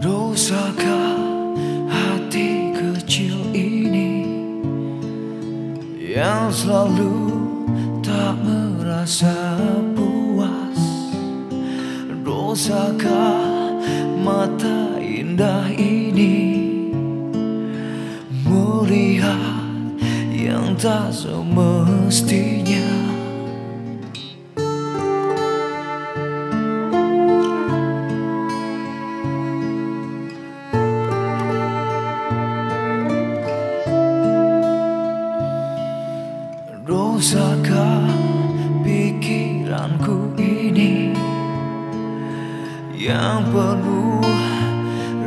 Dosakah hati kecil ini Yang selalu tak merasa puas? Dosakah mata indah ini Melihat yang tak semestinya? Dosakah pikiranku ini Yang penuh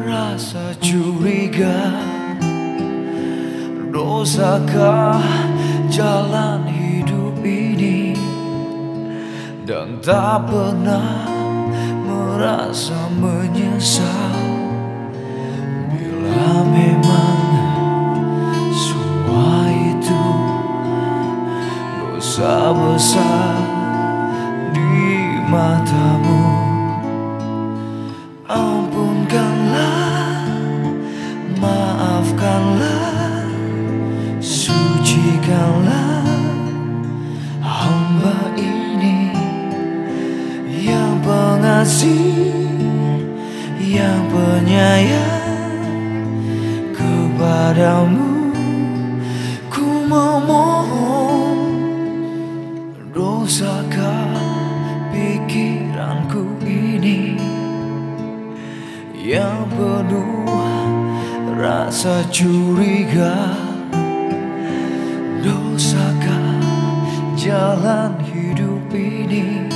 rasa curiga. Dosakah jalan hidup ini? Dan tak pernah merasa menyesal Bila memang dosa di matamu. Ampunkanlah, maafkanlah, sucikanlah hamba ini. Yang pengasih, yang penyayang kepadamu Ku memohon Dosakah pikiranku ini? Yang penuh rasa curiga. Dosakah jalan hidup ini?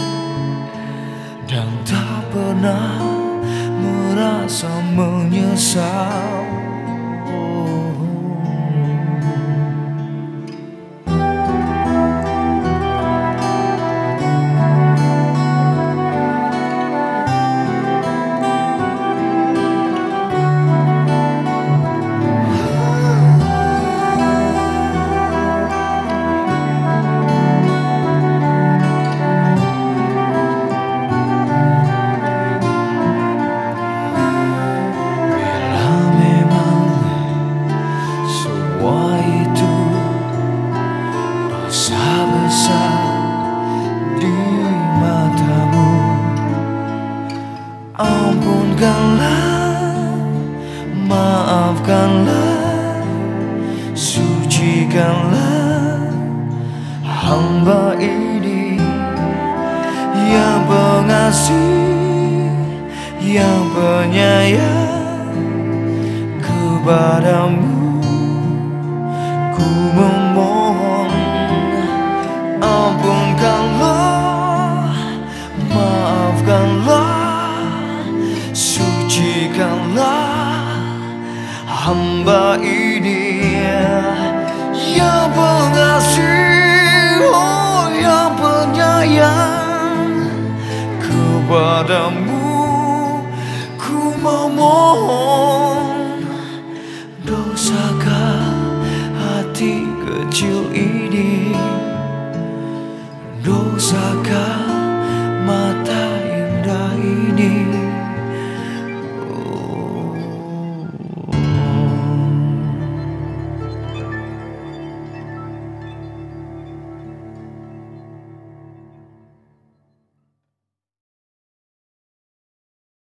Dan tak pernah merasa menyesal di matamu. Ampunkanlah, maafkanlah, sucikanlah hamba ini. Yang pengasih, yang penyayang kepadamu Ku memohon ini. Yang pengasih Oh yang penyayang. Kepadamu Ku memohon Dosakah hati kecil ini. Dosakah